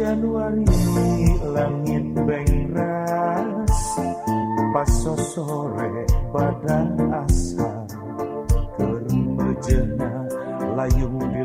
Januari langit bengras Paso sore badan asar Kermejena layung di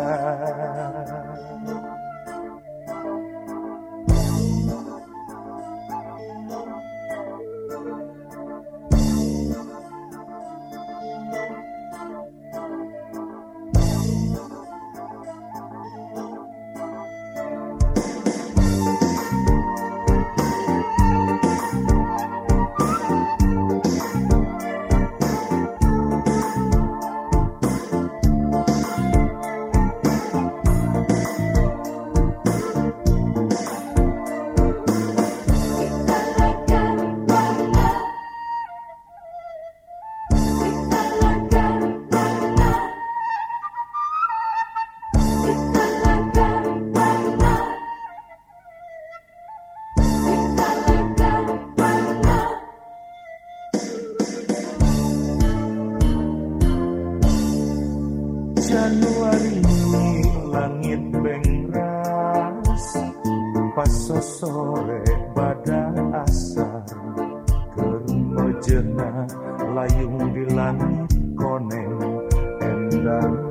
Januari langit bengras Paso sore pada asar. Kermejena layung di langit koneng. Endang